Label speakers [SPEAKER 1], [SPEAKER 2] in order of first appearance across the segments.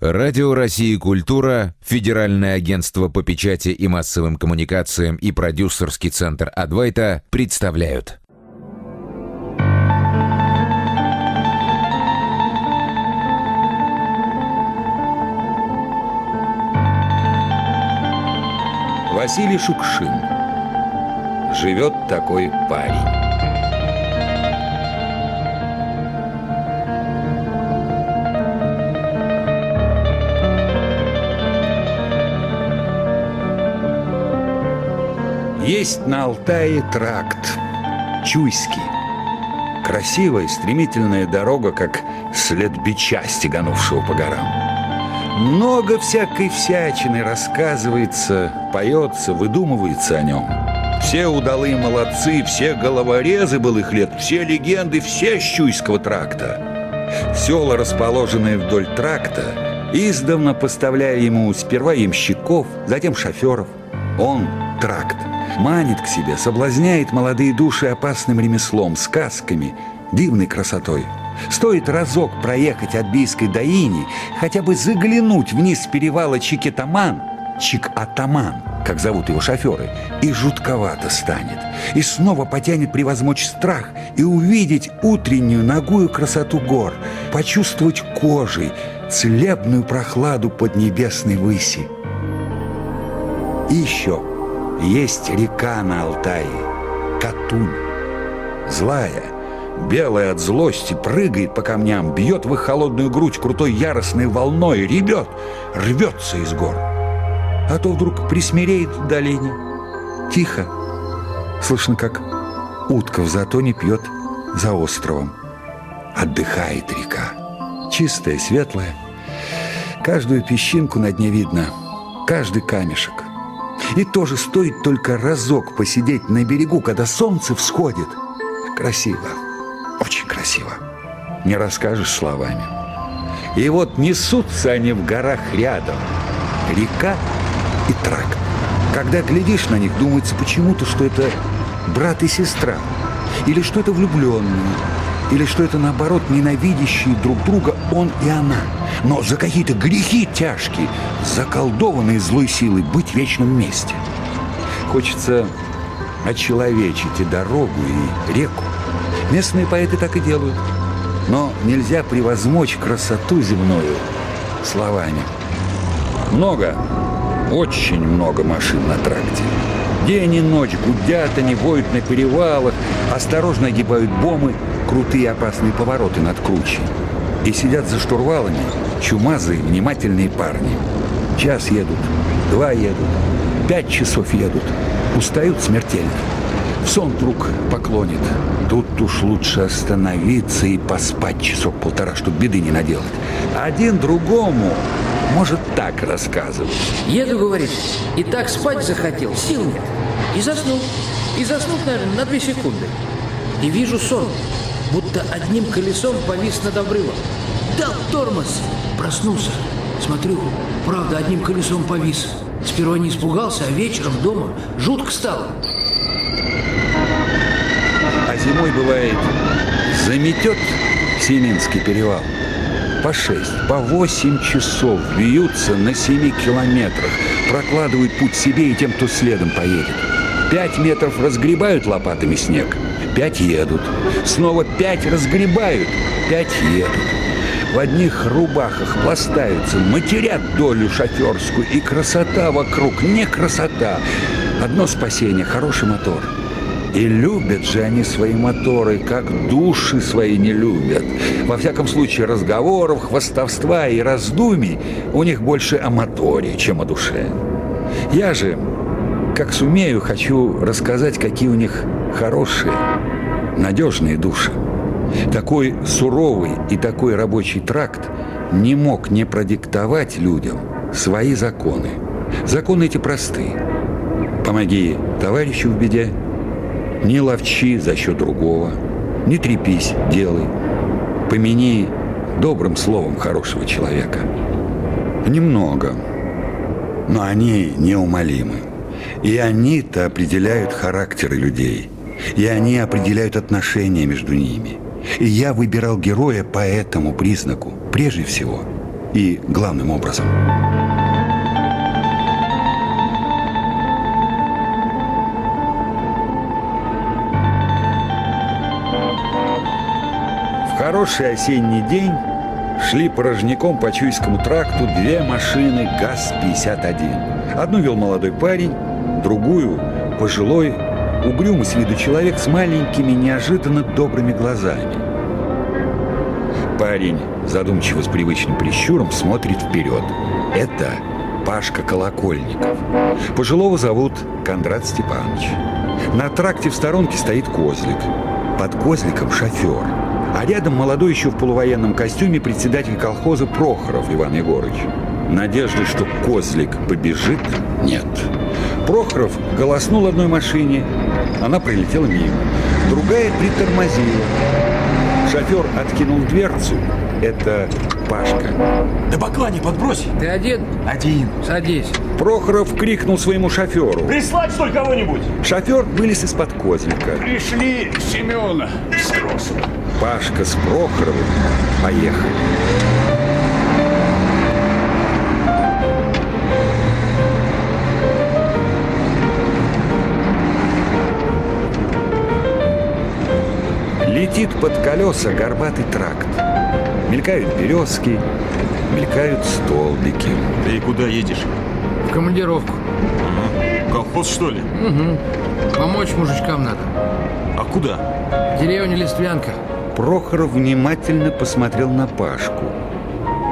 [SPEAKER 1] Радио России «Культура», Федеральное агентство по печати и массовым коммуникациям и продюсерский центр «Адвайта» представляют.
[SPEAKER 2] Василий Шукшин. Живет такой парень. Есть на Алтае тракт Чуйский. Красивая, стремительная дорога, как след бича, стеганувшего по горам. Много всякой всячины рассказывается, поется, выдумывается о нем. Все удалые молодцы, все головорезы былых лет, все легенды, все Щуйского тракта. Села, расположенные вдоль тракта, издавна поставляя ему сперва ямщиков, затем шоферов. Он – тракт манит к себе, соблазняет молодые души опасным ремеслом, сказками, дивной красотой. Стоит разок проехать от Бийской до хотя бы заглянуть вниз с перевала Чикетаман, Чик-Атаман, как зовут его шоферы, и жутковато станет. И снова потянет превозмочь страх и увидеть утреннюю ногую красоту гор, почувствовать кожей целебную прохладу под небесной выси. И еще – есть река на Алтае, Катунь. Злая, белая от злости, прыгает по камням, бьет в их холодную грудь крутой яростной волной, ребет, рвется из гор. А то вдруг присмиреет долине. Тихо. Слышно, как утка в затоне пьет за островом. Отдыхает река. Чистая, светлая. Каждую песчинку на дне видно, каждый камешек. И тоже стоит только разок посидеть на берегу, когда солнце всходит. Красиво, очень красиво. Не расскажешь словами. И вот несутся они в горах рядом. Река и тракт. Когда глядишь на них, думается почему-то, что это брат и сестра. Или что это влюбленные. Или что это, наоборот, ненавидящие друг друга он и она – но за какие-то грехи тяжкие, заколдованные злой силой быть вечно вместе. Хочется очеловечить и дорогу, и реку. Местные поэты так и делают. Но нельзя превозмочь красоту земную словами. Много, очень много машин на тракте. День и ночь гудят они, воют на перевалах, осторожно огибают бомы, крутые опасные повороты над кручей. И сидят за штурвалами чумазые, внимательные парни. Час едут, два едут, пять часов едут. Устают смертельно. В сон вдруг поклонит. Тут уж лучше остановиться и поспать часок-полтора, чтобы беды не наделать. Один другому может так рассказывать.
[SPEAKER 3] Еду, говорит, и так спать захотел, сил нет. И заснул. И заснул, наверное, на две секунды. И вижу сон будто одним колесом повис над обрывом. Дал тормоз, проснулся. Смотрю, правда, одним колесом повис. Сперва не испугался, а вечером дома жутко стало.
[SPEAKER 2] А зимой бывает, заметет Семинский перевал. По шесть, по восемь часов бьются на семи километрах, прокладывают путь себе и тем, кто следом поедет. Пять метров разгребают лопатами снег – Пять едут. Снова пять разгребают. Пять едут. В одних рубахах пластаются, матерят долю шоферскую. И красота вокруг, не красота. Одно спасение – хороший мотор. И любят же они свои моторы, как души свои не любят. Во всяком случае, разговоров, хвастовства и раздумий у них больше о моторе, чем о душе. Я же, как сумею, хочу рассказать, какие у них хорошие, надежные души. Такой суровый и такой рабочий тракт не мог не продиктовать людям свои законы. Законы эти просты. Помоги товарищу в беде, не ловчи за счет другого, не трепись, делай. Помяни добрым словом хорошего человека. Немного, но они неумолимы. И они-то определяют характеры людей – и они определяют отношения между ними. И я выбирал героя по этому признаку, прежде всего. и главным образом. Хороший осенний день шли порожняком по Чуйскому тракту две машины ГАЗ-51. Одну вел молодой парень, другую – пожилой, угрюмый с виду человек с маленькими, неожиданно добрыми глазами. Парень, задумчиво с привычным прищуром, смотрит вперед. Это Пашка Колокольников. Пожилого зовут Кондрат Степанович. На тракте в сторонке стоит козлик. Под козликом шофер. А рядом молодой еще в полувоенном костюме председатель колхоза Прохоров Иван Егорович. Надежды, что козлик побежит, нет. Прохоров голоснул одной машине, она прилетела мимо. Другая притормозила. Шофер откинул дверцу. Это Пашка.
[SPEAKER 4] Да баклани подбрось.
[SPEAKER 3] Ты один?
[SPEAKER 4] Один.
[SPEAKER 3] Садись.
[SPEAKER 2] Прохоров крикнул своему шоферу.
[SPEAKER 4] Прислать что ли кого-нибудь?
[SPEAKER 2] Шофер вылез из-под козлика.
[SPEAKER 4] Пришли Семена с кросса.
[SPEAKER 2] Пашка с Прохоровым поехали. Летит под колеса горбатый тракт. Мелькают березки, мелькают столбики.
[SPEAKER 4] Ты куда едешь?
[SPEAKER 3] В командировку.
[SPEAKER 4] Колхоз что ли?
[SPEAKER 3] Помочь мужичкам надо.
[SPEAKER 4] А куда?
[SPEAKER 3] Деревня Листвянка.
[SPEAKER 2] Прохоров внимательно посмотрел на Пашку.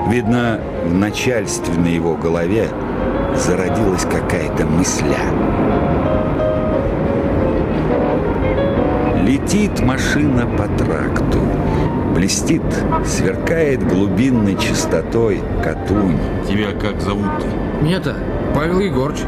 [SPEAKER 2] Видно, в начальственной его голове зародилась какая-то мысля. Летит машина по тракту. Блестит, сверкает глубинной чистотой Катунь.
[SPEAKER 4] Тебя как зовут-то?
[SPEAKER 3] Меня-то Павел Егорыч.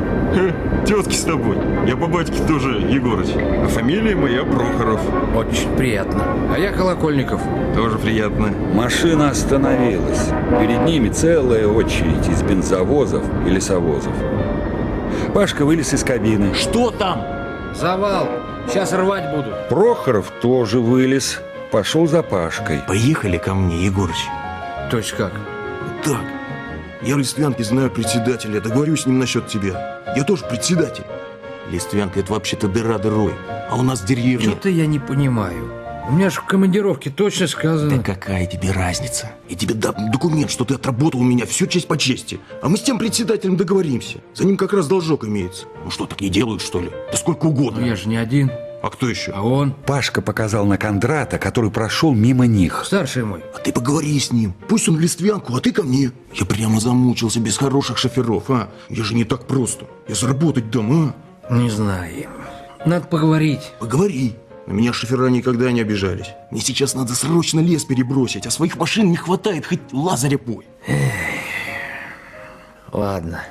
[SPEAKER 4] Тетки с тобой. Я по батьке тоже Егорыч. А фамилия моя Прохоров.
[SPEAKER 3] Очень приятно. А я Колокольников.
[SPEAKER 4] Тоже приятно.
[SPEAKER 2] Машина остановилась. Перед ними целая очередь из бензовозов и лесовозов. Пашка вылез из кабины.
[SPEAKER 4] Что там?
[SPEAKER 3] Завал. Сейчас рвать буду.
[SPEAKER 2] Прохоров тоже вылез. Пошел за Пашкой.
[SPEAKER 5] Поехали ко мне, Егорыч.
[SPEAKER 3] То есть как?
[SPEAKER 5] Так, я в Листвянке знаю председателя, договорюсь с ним насчет тебя. Я тоже председатель. Листвянка это вообще-то дыра дырой, а у нас деревня.
[SPEAKER 3] Что-то я не понимаю. У меня же в командировке точно сказано.
[SPEAKER 5] Да какая тебе разница? Я тебе дам документ, что ты отработал у меня всю честь по чести. А мы с тем председателем договоримся. За ним как раз должок имеется. Ну что, так не делают, что ли? Да сколько
[SPEAKER 3] Ну
[SPEAKER 5] угодно.
[SPEAKER 3] я же не один.
[SPEAKER 5] А кто еще?
[SPEAKER 3] А он
[SPEAKER 2] Пашка показал на Кондрата, который прошел мимо них.
[SPEAKER 3] старший мой.
[SPEAKER 5] А ты поговори с ним. Пусть он в Листвянку, а ты ко мне. Я прямо замучился без хороших шоферов, а? Я же не так просто. Я заработать дам, а?
[SPEAKER 3] Не знаю. Надо поговорить.
[SPEAKER 5] Поговори. На меня шофера никогда не обижались. Мне сейчас надо срочно лес перебросить, а своих машин не хватает, хоть лазаря пой.
[SPEAKER 3] Ладно.